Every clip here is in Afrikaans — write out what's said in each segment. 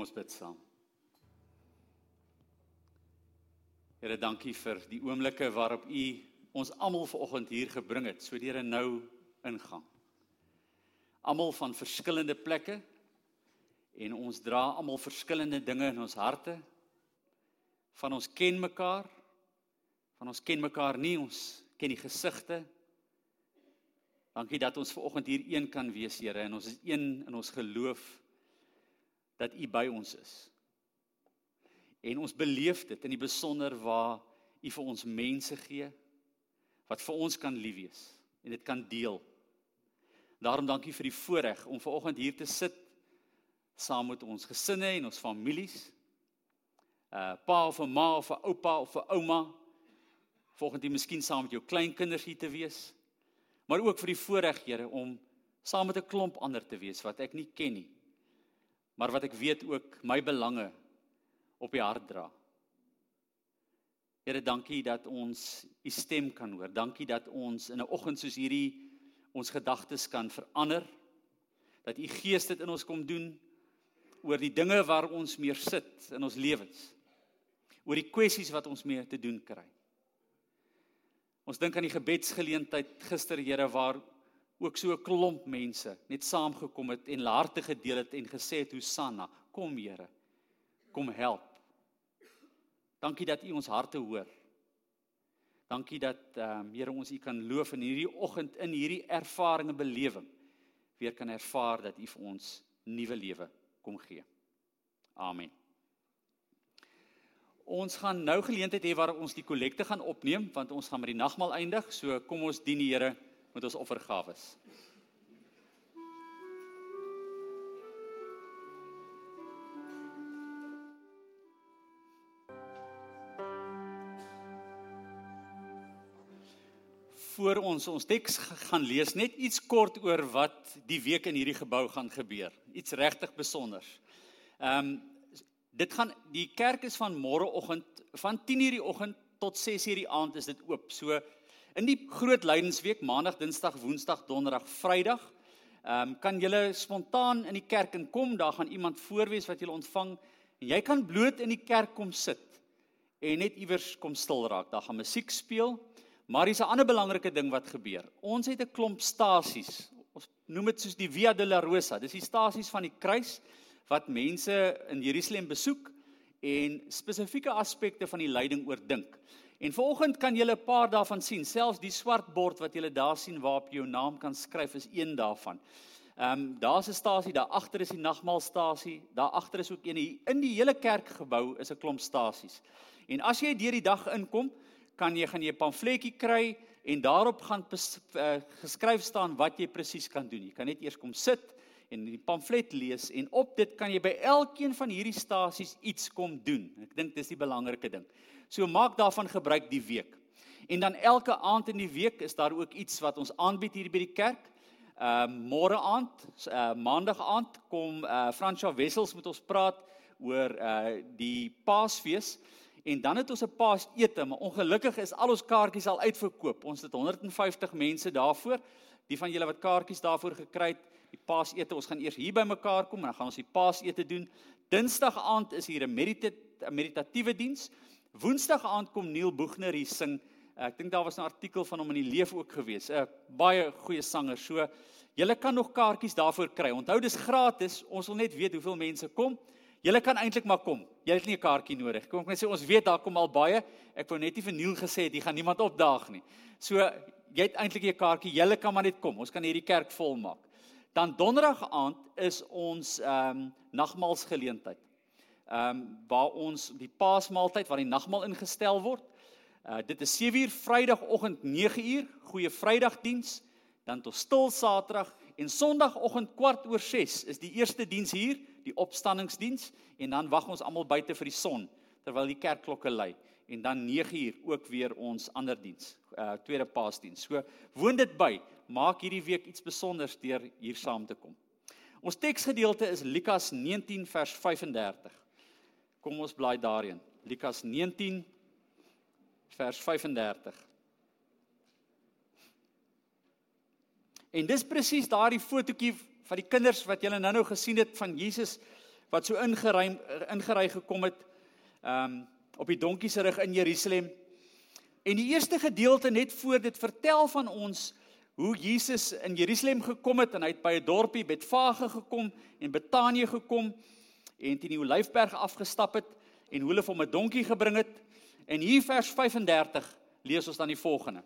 Kom ons bid saam. Here, dankie vir die oomblikke waarop U ons almal vanoggend hier gebring het, so deur 'n nou ingang. Almal van verskillende plekke en ons dra almal verskillende dinge in ons harte. Van ons ken mekaar, van ons ken mekaar nie, ons ken die gesigte. Dankie dat ons vanoggend hier een kan wees, Here, en ons is een in ons geloof dat U by ons is. En ons beleef dit in die besonder waar U vir ons mense gee wat vir ons kan lief wees en dit kan deel. Daarom dankie vir die voorreg om vanoggend hier te sit saam met ons gesinne en ons families. Uh pa of 'n ma of 'n oupa of 'n ouma. Volgende jy miskien saam met jou kleinkinders hier te wees. Maar ook vir die voorreg, Here, om saam met 'n klomp ander te wees wat ek nie ken nie maar wat ek weet ook my belange op die hart dra. Here, dankie dat ons u stem kan hoor. Dankie dat ons in 'n oggend soos hierdie ons gedagtes kan verander. Dat u Gees dit in ons kom doen oor die dinge waar ons meer sit in ons lewens. Oor die kwessies wat ons mee te doen kry. Ons dink aan die gebedsgeleentheid gister, Here, waar ook so 'n klomp mense net saamgekom het en harte gedeel het en gesê het Hosanna, kom Here. Kom help. Dankie dat U ons harte hoor. Dankie dat ehm um, Here ons U kan loof in hierdie oggend in hierdie ervaring en belewing weer kan ervaar dat U vir ons nuwe lewe kom gee. Amen. Ons gaan nou geleentheid hê waar ons die kollekte gaan opneem want ons gaan met die nagmaal eindig. So kom ons dien die Here met ons offergawes. voor ons ons teks gaan lees net iets kort oor wat die week in hierdie gebou gaan gebeur. Iets regtig besonders. Ehm um, dit gaan die kerk is van môreoggend van 10:00 die oggend tot 6:00 die aand is dit oop. So In die groot lydensweek, maandag, dinsdag, woensdag, donderdag, vrydag, ehm um, kan julle spontaan in die kerk inkom. Daar gaan iemand voorwees wat julle ontvang en jy kan bloot in die kerk kom sit en net iewers kom stil raak. Daar gaan musiek speel. Maar hier's 'n ander belangrike ding wat gebeur. Ons het 'n klomp stasies. Ons noem dit soos die Via Dolorosa. Dis die stasies van die kruis wat mense in Jerusalem besoek en spesifieke aspekte van die lyding oordink. En vanoggend kan jy 'n paar daarvan sien. Selfs die swart bord wat jy daar sien waarop jou naam kan skryf is een daarvan. Ehm um, daar's 'n stasie, daar agter is die nagmaalstasie, daar agter is ook een in die hele kerkgebou is 'n klomp stasies. En as jy deur die dag inkom, kan jy gaan jy 'n pamfletjie kry en daarop gaan uh, geskryf staan wat jy presies kan doen. Jy kan net eers kom sit en die pamflet lees en op dit kan jy by elkeen van hierdie stasies iets kom doen. Ek dink dis die belangrike ding. So maak daarvan gebruik die week. En dan elke aand in die week is daar ook iets wat ons aanbied hier by die kerk. Ehm uh, môre aand, uh, maandag aand kom uh, Fransja Wessels met ons praat oor uh, die Paasfees en dan het ons 'n Paasete, maar ongelukkig is al ons kaartjies al uitverkoop. Ons het 150 mense daarvoor. Die van julle wat kaartjies daarvoor gekry het, die Paasete, ons gaan eers hier by mekaar kom en dan gaan ons die Paasete doen. Dinsdag aand is hier 'n meditatiewe diens. Woensdag aand kom Neil Boegner hier sing. Ek dink daar was 'n artikel van hom in die leef ook gewees. 'n Baie goeie sanger. So julle kan nog kaartjies daarvoor kry. Onthou dis gratis. Ons wil net weet hoeveel mense kom. Julle kan eintlik maar kom. Jy het nie 'n kaartjie nodig. Kom ek net sê ons weet daar kom al baie. Ek wou net nie vir Neil gesê het jy gaan niemand opdaag nie. So jy het eintlik 'n kaartjie. Julle kan maar net kom. Ons kan hierdie kerk vol maak. Dan donderdag aand is ons ehm um, nagmaalsgeleentheid ehm um, waar ons die Paasmaaltyd waar die nagmaal ingestel word. Uh dit is 7uur Vrydagoggend 9uur, goeie Vrydagdiens, dan tot stil Saterdag en Sondagoggend kwart oor 6 is die eerste diens hier, die opstanningsdiens en dan wag ons almal buite vir die son terwyl die kerkklokke lui en dan 9uur ook weer ons ander diens, uh tweede Paasdiens. So woon dit by, maak hierdie week iets spesiaals deur hier saam te kom. Ons teksgedeelte is Lukas 19 vers 35. Kom ons blaai daarin. Lukas 19 vers 35. En dis presies daardie fotootjie van die kinders wat julle nou-nou gesien het van Jesus wat so ingery ingery gekom het um, op die donkie se rug in Jerusalem. En die eerste gedeelte net voor dit vertel van ons hoe Jesus in Jerusalem gekom het en hy het by 'n dorpie Betfage gekom en Betanië gekom en teen die Olyfberg afgestap het en hoe hulle vir hom 'n donkie gebring het. En hier vers 35 lees ons dan die volgende.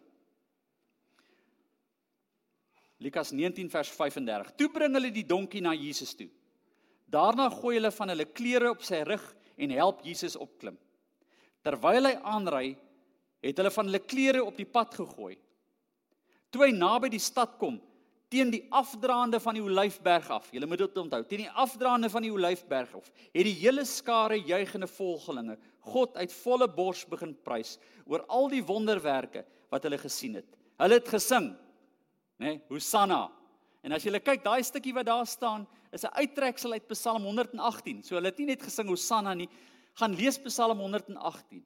Lukas 19 vers 35. Toe bring hulle die donkie na Jesus toe. Daarna gooi hulle van hulle klere op sy rug en help Jesus opklim. Terwyl hy aanry, het hulle van hulle klere op die pad gegooi. Toe hy naby die stad kom, teen die afdraande van die Olyfberg af. Julle moet dit onthou, teen die afdraande van die Olyfberg af, het die hele skare juigende volgelinge God uit volle bors begin prys oor al die wonderwerke wat hulle gesien het. Hulle het gesing, nê, nee, Hosanna. En as jy kyk, daai stukkie wat daar staan, is 'n uittreksel uit Psalm 118. So hulle het nie net gesing Hosanna nie, gaan lees Psalm 118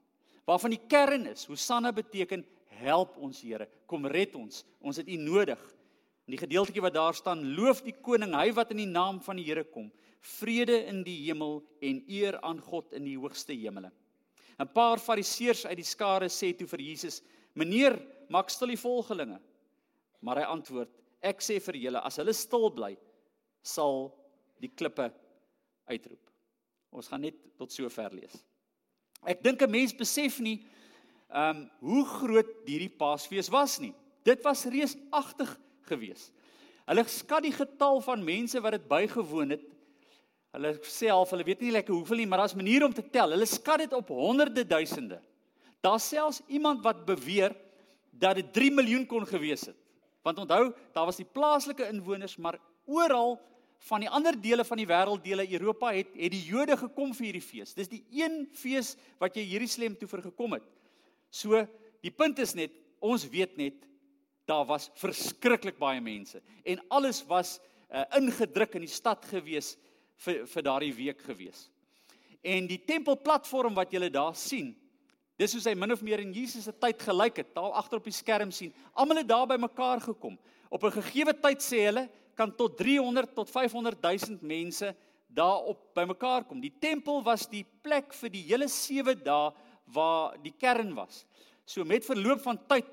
waarvan die kern is Hosanna beteken help ons Here kom red ons ons het U nodig in die gedeeltjie wat daar staan loof die koning hy wat in die naam van die Here kom vrede in die hemel en eer aan God in die hoogste hemele 'n paar fariseërs uit die skare sê toe vir Jesus meneer maak stil die volgelinge maar hy antwoord ek sê vir julle as hulle stil bly sal die klippe uitroep Ons gaan net tot sover lees. Ek dink 'n mens besef nie ehm um, hoe groot hierdie Paasfees was nie. Dit was reusagtig geweest. Hulle skat die getal van mense wat dit bygewoon het. Hulle sê half hulle weet nie lekker hoeveel nie, maar daar's maniere om te tel. Hulle skat dit op honderde duisende. Daar's selfs iemand wat beweer dat dit 3 miljoen kon gewees het. Want onthou, daar was die plaaslike inwoners, maar oral van die ander dele van die wêrelddele Europa het het die Jode gekom vir hierdie fees. Dis die een fees wat jy Jerusalem toe vergekom het. So die punt is net ons weet net daar was verskriklik baie mense en alles was uh, ingedruk in die stad gewees vir vir daardie week gewees. En die tempelplatform wat julle daar sien, dis soos hy min of meer in Jesus se tyd gelyk het. Daar agter op die skerm sien, almal het daar bymekaar gekom. Op 'n gegeewe tyd sê hulle kan tot 300 tot 500 000 mense daarop bymekaar kom. Die tempel was die plek vir die hele 7 dae waar die kern was. So met verloop van tyd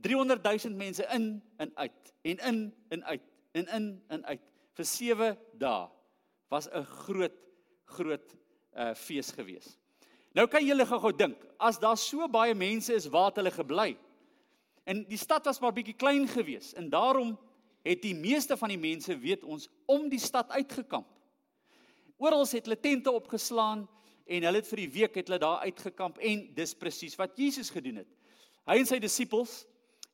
300 000 mense in en uit en in en uit en in en uit vir 7 dae was 'n groot groot uh fees gewees. Nou kan julle gou-gou dink, as daar so baie mense is, waar het hulle gebly? En die stad was maar bietjie klein geweest en daarom het die meeste van die mense weet ons om die stad uitgekamp. Oral het hulle tente opgeslaan en hulle het vir die week het hulle daar uitgekamp en dis presies wat Jesus gedoen het. Hy en sy disippels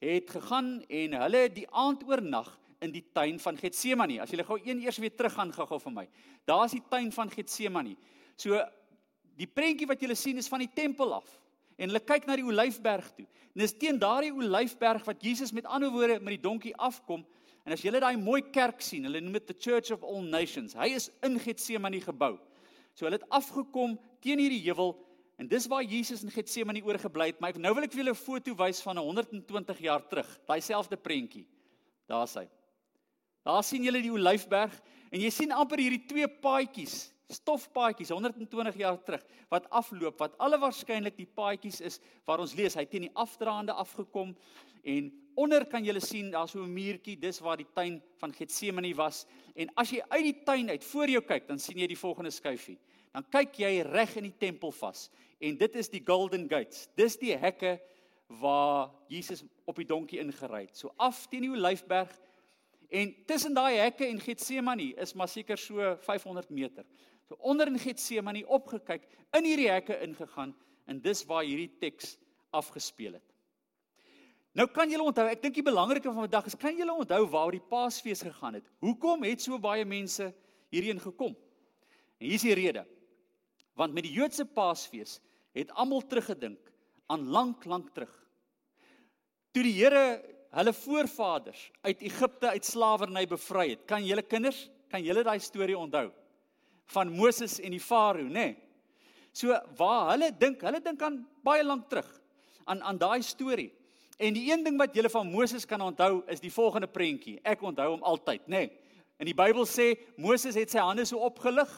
het gegaan en hulle het die aand oornag in die tuin van Getsemane. As jy gou een eers weer terug gaan gou-gou vir my. Daar's die tuin van Getsemane. So die prentjie wat julle sien is van die tempel af en hulle kyk na die Olyfberg toe. En dis teen daardie Olyfberg wat Jesus met ander woorde met die donkie afkom En as jy daai mooi kerk sien, hulle noem dit the Church of All Nations. Hy is in Getsemane gebou. So hulle het afgekom teen hierdie heuwel en dis waar Jesus in Getsemane oorgebly het. Maar nou wil ek vir julle 'n foto wys van 120 jaar terug. Daai selfde prentjie. Daar's hy. Daar sien julle die Olyfberg en jy sien amper hierdie twee paadjies, stofpaadjies 120 jaar terug wat afloop wat alle waarskynlik die paadjies is waar ons lees hy teen die afdraande afgekom en onder kan jy sien daar's so 'n muurtjie, dis waar die tuin van Getsemane was. En as jy uit die tuin uit voor jou kyk, dan sien jy die volgende skuifie. Dan kyk jy reg in die tempel vas. En dit is die Golden Gates. Dis die hekke waar Jesus op die donkie ingery het. So af teen die Olyfberg en tussen daai hekke en Getsemane is maar seker so 500 meter. So onder in Getsemane opgekyk, in hierdie hekke ingegaan en dis waar hierdie teks afgespeel het. Nou kan julle onthou, ek dink die belangrike van vandag is kan julle onthou waar die Paasfees gegaan het? Hoekom het so baie mense hierheen gekom? En hier is die rede. Want met die Joodse Paasfees het almal teruggedink aan lank lank terug. Toe die Here hulle voorvaders uit Egipte uit slawerny bevry het. Kan julle kinders, kan julle daai storie onthou? Van Moses en die Farao, nê? Nee. So waar hulle dink, hulle dink aan baie lank terug aan aan daai storie. En die een ding wat julle van Moses kan onthou is die volgende prentjie. Ek onthou hom altyd, nê. Nee. In die Bybel sê Moses het sy hande so opgelig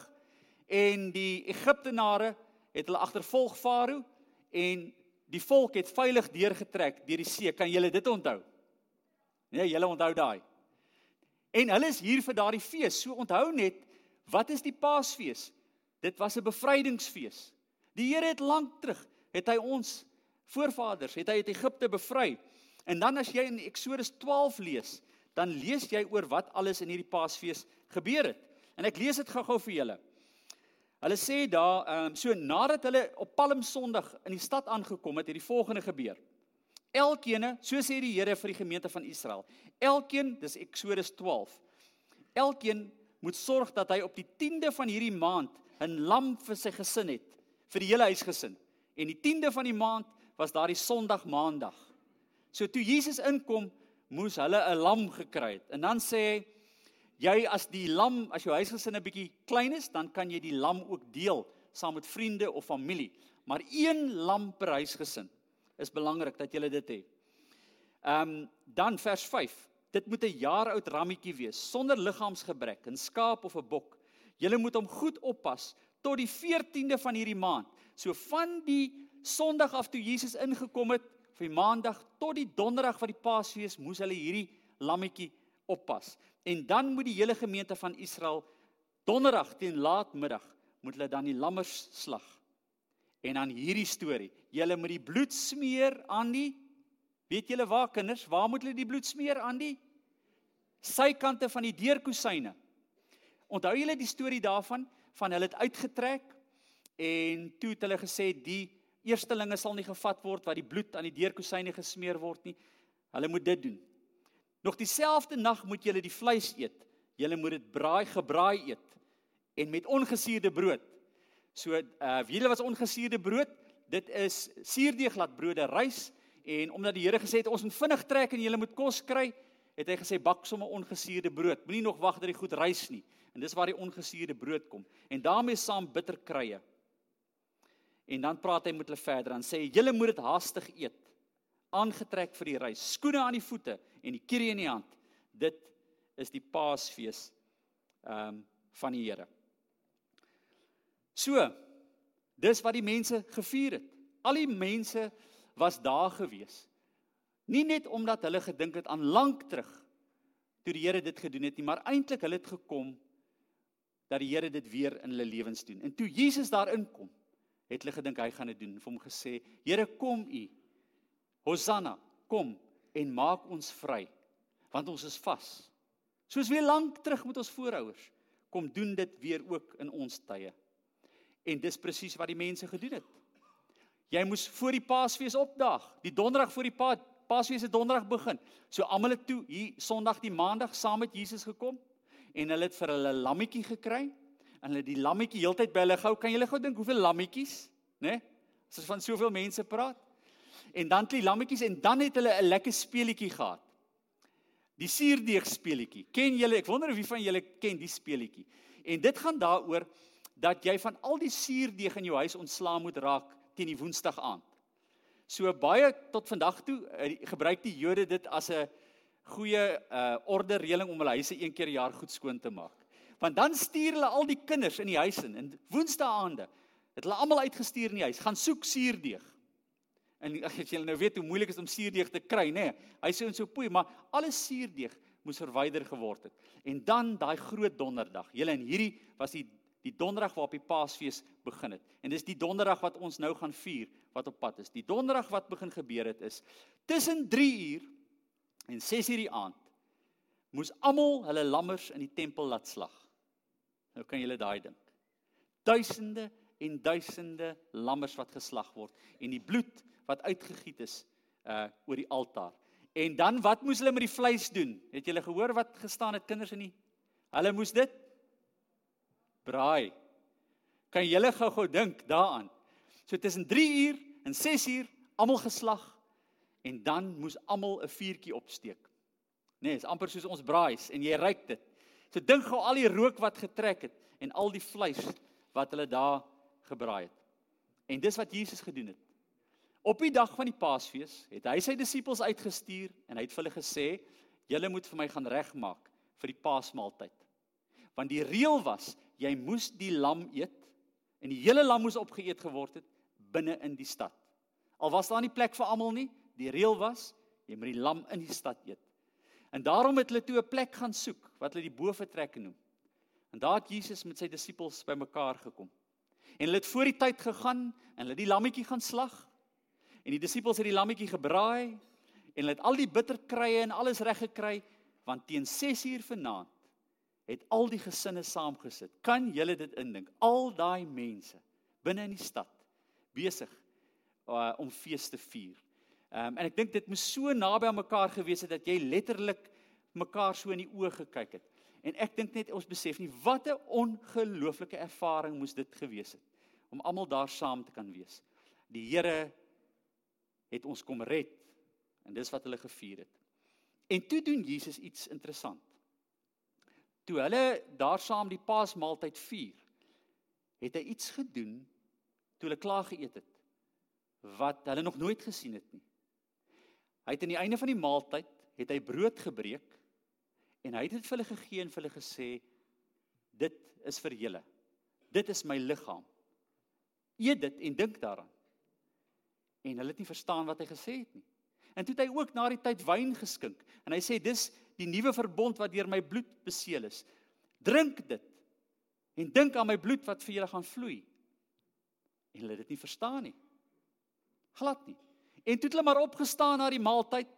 en die Egiptenare het hulle agtervolg Farao en die volk het veilig deurgetrek deur die see. Kan julle dit onthou? Nee, julle onthou daai. En hulle is hier vir daardie fees. So onthou net, wat is die Paasfees? Dit was 'n bevrydingsfees. Die Here het lank terug het hy ons voorvaders, het hy uit Egipte bevry. En dan as jy in Eksodus 12 lees, dan lees jy oor wat alles in hierdie Paasfees gebeur het. En ek lees dit gou-gou vir julle. Hulle sê daar, ehm um, so nadat hulle op Palm Sondag in die stad aangekom het, het die volgende gebeur. Elkeen, so sê die Here vir die gemeente van Israel. Elkeen, dis Eksodus 12. Elkeen moet sorg dat hy op die 10de van hierdie maand 'n lam vir sy gesin het, vir die hele huisgesin. En die 10de van die maand was daardie Sondag Maandag. So toe Jesus inkom, moes hulle 'n lam gekry het. En dan sê hy jy as die lam, as jou huisgesin 'n bietjie klein is, dan kan jy die lam ook deel saam met vriende of familie. Maar een lam per huisgesin is belangrik dat jy dit het. Ehm um, dan vers 5. Dit moet 'n jaar oud rammetjie wees sonder liggaamsgebrek, 'n skaap of 'n bok. Jy moet hom goed oppas tot die 14de van hierdie maand. So van die Sondag af toe Jesus ingekom het, vir die Maandag tot die Donderdag van die Paasfees moes hulle hierdie lammetjie oppas. En dan moet die hele gemeente van Israel donderdag teen laatmiddag moet hulle dan die lammers slag. En dan hierdie storie. Julle moet die bloed smeer aan die weet julle waar kinders, waar moet hulle die bloed smeer aan die sykante van die deurkusyne. Onthou julle die storie daarvan van hulle het uitgetrek en toe het hulle gesê die eerstelinge sal nie gevat word wat die bloed aan die deurkusyne gesmeer word nie. Hulle moet dit doen. Nog dieselfde nag moet julle die vleis eet. Julle moet dit braai, gebraai eet en met ongesuurde brood. So uh wie julle was ongesuurde brood? Dit is suurdeeglatbrode, rys en omdat die Here gesê het ons moet vinnig trek en julle moet kos kry, het hy gesê bak sommer ongesuurde brood. Moenie nog wag dat dit goed rys nie. En dis waar die ongesuurde brood kom. En daarmee saam bitterkruie. En dan praat hy met hulle verder en sê julle moet dit haastig eet aangetrek vir die reis, skoene aan die voete en die kierie in die hand. Dit is die Paasfees ehm um, van die Here. So, dis wat die mense gevier het. Al die mense was daar gewees. Nie net omdat hulle gedink het aan lank terug toe die Here dit gedoen het nie, maar eintlik hulle het gekom dat die Here dit weer in hulle lewens doen. En toe Jesus daar inkom, het hulle gedink hy gaan dit doen. Vir hom gesê: "Here, kom U Hosanna, kom en maak ons vry want ons is vas. Soos weer lank terug met ons voorouers, kom doen dit weer ook in ons tye. En dis presies wat die mense gedoen het. Jy moes voor die Paasfees opdaag. Die donderdag voor die pa Paasfees het donderdag begin. So almal het toe hier Sondag die Maandag saam met Jesus gekom en hulle het vir hulle lammetjie gekry en hulle die lammetjie heeltyd by hulle gehou. Kan julle gou dink hoeveel lammetjies, né? Nee? As ons van soveel mense praat en dan het die lammetjies en dan het hulle 'n lekker speelietjie gehad. Die suurdeeg speelietjie. Ken julle? Ek wonder wie van julle ken die speelietjie. En dit gaan daaroor dat jy van al die suurdeeg in jou huis ontslaa moet raak teen die Woensdag aand. So baie tot vandag toe uh, gebruik die Jode dit as 'n goeie uh orde reëling om hulle huise een keer per jaar goed skoon te maak. Want dan stuur hulle al die kinders in die huis in en Woensdaande het hulle almal uitgestuur in die huis, gaan soek suurdeeg. En as jy nou weet hoe moeilik is om suurdeeg te kry, nê? Nee, hy sê ons so poei, maar alles suurdeeg moes verwyder geword het. En dan daai groot donderdag. Julle en hierdie was die die donderdag waarop die Paasfees begin het. En dis die donderdag wat ons nou gaan vier wat op pad is. Die donderdag wat begin gebeur het is tussen 3 uur en 6 uur die aand moes almal hulle lammers in die tempel laat slag. Nou kan julle daai dink. Duisende en duisende lammers wat geslag word en die bloed wat uitgegiet is uh oor die altaar. En dan wat moes hulle met die vleis doen? Het julle gehoor wat gestaan het kinders in die Hulle moes dit braai. Kan julle gou-gou dink daaraan? So tussen 3 uur en 6 uur almal geslag en dan moes almal 'n vuurtjie opsteek. Nee, is amper soos ons braais en jy ruik dit. So dink gou al die rook wat getrek het en al die vleis wat hulle daar gebraai het. En dis wat Jesus gedoen het. Op die dag van die Paasfees het hy sy disippels uitgestuur en hy het vir hulle gesê: "Julle moet vir my gaan regmaak vir die Paasmaaltyd." Want die reël was, jy moes die lam eet En die hele lam moes opgeëet geword het binne in die stad. Al was daar nie plek vir almal nie, die reël was jy moet die lam in die stad eet. En daarom het hulle toe 'n plek gaan soek wat hulle die boefretrek noem. En daar het Jesus met sy disippels bymekaar gekom. En hulle het voor die tyd gegaan en hulle die lammetjie gaan slag. En die disippels het die lammetjie gebraai en hulle het al die bitterkrye en alles reg gekry want teen 6uur vanaand het al die gesinne saamgesit. Kan julle dit indink? Al daai mense binne in die stad besig uh, om fees te vier. Um, en ek dink dit moes so naby aan mekaar gewees het dat jy letterlik mekaar so in die oë gekyk het. En ek dink net ons besef nie wat 'n ongelooflike ervaring moes dit gewees het om almal daar saam te kan wees. Die Here het ons kom red en dis wat hulle gevier het. En toe doen Jesus iets interessant. Toe hulle daar saam die Paasmaaltyd vier, het hy iets gedoen toe hulle klaar geëet het wat hulle nog nooit gesien het nie. Hy het aan die einde van die maaltyd het hy brood gebreek en hy het dit vir hulle gegee en vir hulle gesê dit is vir julle. Dit is my liggaam. Eet dit en dink daaraan. En hulle het nie verstaan wat hy gesê het nie. En toe het hy ook na die tyd wyn geskink en hy sê dis die nuwe verbond wat deur my bloed beseël is. Drink dit en dink aan my bloed wat vir julle gaan vloei. En hulle het dit nie verstaan nie. Glad nie. En toe het hulle maar opgestaan na die maaltyd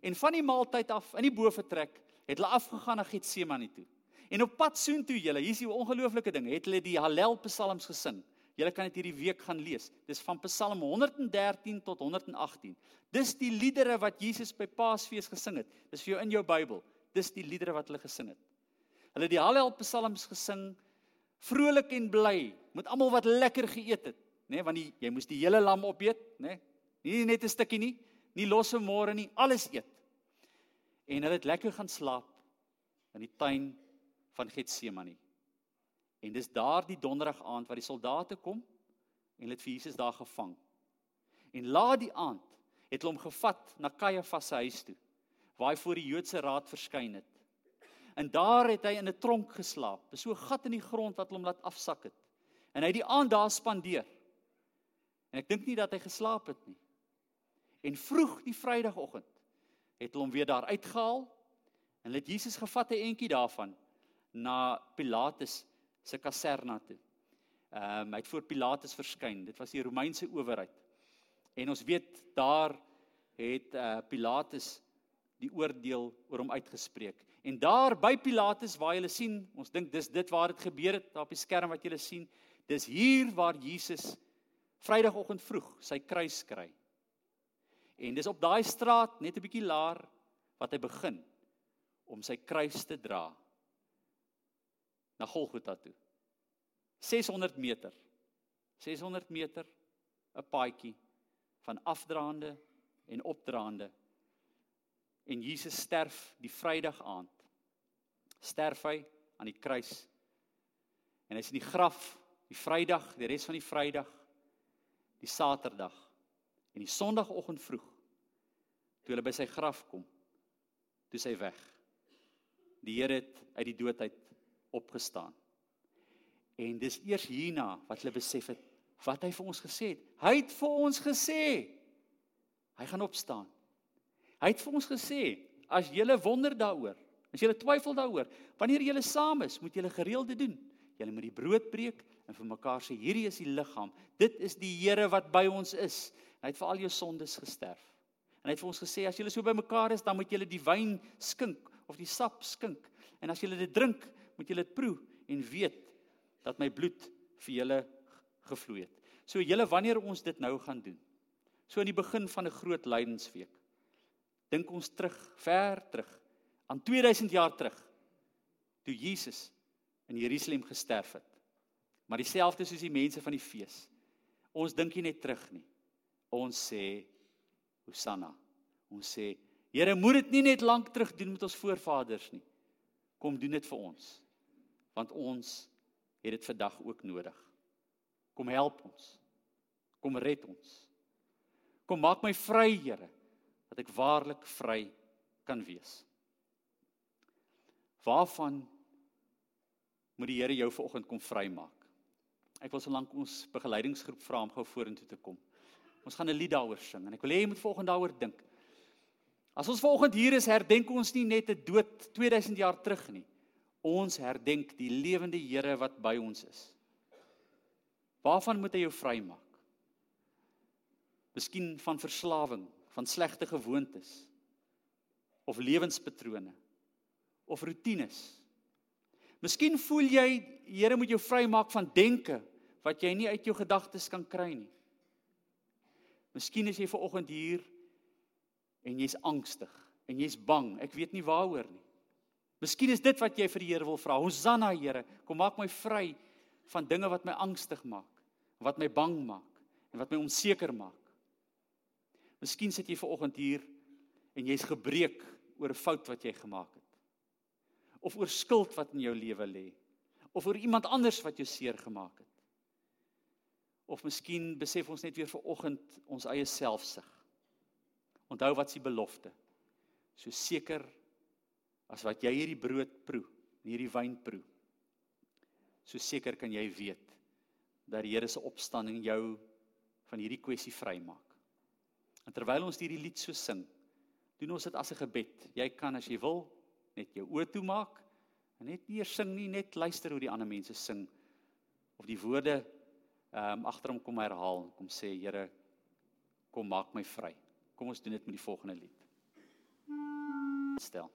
en van die maaltyd af in die boefretrek het hulle afgegaan na Getsemane toe. En op pad soontoe julle, hier is die ongelooflike ding, het hulle die Hallel psalms gesing. Julle kan dit hierdie week gaan lees. Dis van Psalm 113 tot 118. Dis die liedere wat Jesus by Paasfees gesing het. Dis vir jou in jou Bybel. Dis die liedere wat hulle gesing het. Hulle het die Hallel psalms gesing vrolik en bly met almal wat lekker geëet het, nê, nee, want die, jy moes die hele lam opeet, nê? Nee, nie net 'n stukkie nie, nie losse môre nie, alles eet. En hulle het lekker gaan slaap in die tuin van Getsemane. En dis daardie donderdag aand wat die soldate kom en hulle het vir Jesus daar gevang. En laat die aand het hulle hom gevat na Kajafas se huis toe waar hy voor die Joodse raad verskyn het. En daar het hy in 'n tronk geslaap. So 'n gat in die grond wat hom laat afsak het. En hy het die aand daar spandeer. En ek dink nie dat hy geslaap het nie. En vroeg die Vrydagoggend het hulle hom weer daar uitgehaal en hulle het Jesus gevat 'n entjie daarvan na Pilatus se kaserna toe. Ehm um, hy het voor Pilatus verskyn. Dit was die Romeinse owerheid. En ons weet daar het uh, Pilatus die oordeel oor hom uitgespreek. En daar by Pilatus waar jy sien, ons dink dis dit waar dit gebeur het op die skerm wat jy sien, dis hier waar Jesus Vrydagoggend vroeg sy kruis kry. En dis op daai straat net 'n bietjie laer wat hy begin om sy kruis te dra na Golgotha toe. 600 meter. 600 meter 'n paadjie van afdraande en opdraande. En Jesus sterf die Vrydag aand. Sterf hy aan die kruis. En hy's in die graf die Vrydag, die res van die Vrydag, die Saterdag en die Sondagoggend vroeg toe hulle by sy graf kom, toe sy weg. Die Here het uit die dood uit opgestaan. En dis eers hierna wat hulle besef het wat hy vir ons gesê het. Hy het vir ons gesê hy gaan opstaan. Hy het vir ons gesê as jy wonder daaroor, as jy twyfel daaroor, wanneer jy saam is, moet jy gereelde doen. Jy moet die brood breek en vir mekaar sê hierdie is die liggaam. Dit is die Here wat by ons is. Hy het vir al jou sondes gesterf. En hy het vir ons gesê as julle so by mekaar is, dan moet julle die wyn skink of die sap skink. En as julle dit drink, moet julle dit proe en weet dat my bloed vir julle gevloei het. So julle wanneer ons dit nou gaan doen. So in die begin van 'n groot lydensweek. Dink ons terug, ver terug aan 2000 jaar terug toe Jesus in Jerusalem gesterf het. Maar dieselfde soos die mense van die fees. Ons dink nie net terug nie. Ons sê Hosanna. Ons sê Here, moet dit nie net lank terug doen met ons voorvaders nie. Kom doen dit vir ons want ons het dit vandag ook nodig. Kom help ons. Kom red ons. Kom maak my vry, Here, dat ek waarlik vry kan wees. Waarvan moet die Here jou vanoggend kom vrymaak? Ek wil solank ons begeleidingsgroep vra om gou vorentoe te kom. Ons gaan 'n lied daaroor sing en ek wil hê jy moet volgende daaroor dink. As ons vanoggend hier is, herdenk ons nie net 'n dood 2000 jaar terug nie. Ons herdenk die lewende Here wat by ons is. Waarvan moet hy jou vrymaak? Miskien van verslawing, van slegte gewoontes of lewenspatrone of rotines. Miskien voel jy die Here moet jou vrymaak van denke wat jy nie uit jou gedagtes kan kry nie. Miskien is jy ver oggend hier en jy's angstig en jy's bang. Ek weet nie waaroor nie. Miskien is dit wat jy vir die Here wil vra. Hosanna Here, kom maak my vry van dinge wat my angstig maak, wat my bang maak en wat my onseker maak. Miskien sit jy ver oggend hier en jy's gebreek oor 'n fout wat jy gemaak het. Of oor skuld wat in jou lewe lê. Of oor iemand anders wat jou seer gemaak het. Of miskien besef ons net weer ver oggend ons eie selfsug. Onthou wat s'ie belofte. So seker as wat jy hierdie brood proe, hierdie wyn proe. So seker kan jy weet dat die Here se opstanding jou van hierdie kwessie vrymaak. En terwyl ons hierdie lied so sing, doen ons dit as 'n gebed. Jy kan as jy wil net jou oë toemaak en net nie sing nie, net luister hoe die ander mense sing of die woorde ehm um, agter hom kom herhaal, kom sê Here, kom maak my vry. Kom ons doen dit met die volgende lied. Stel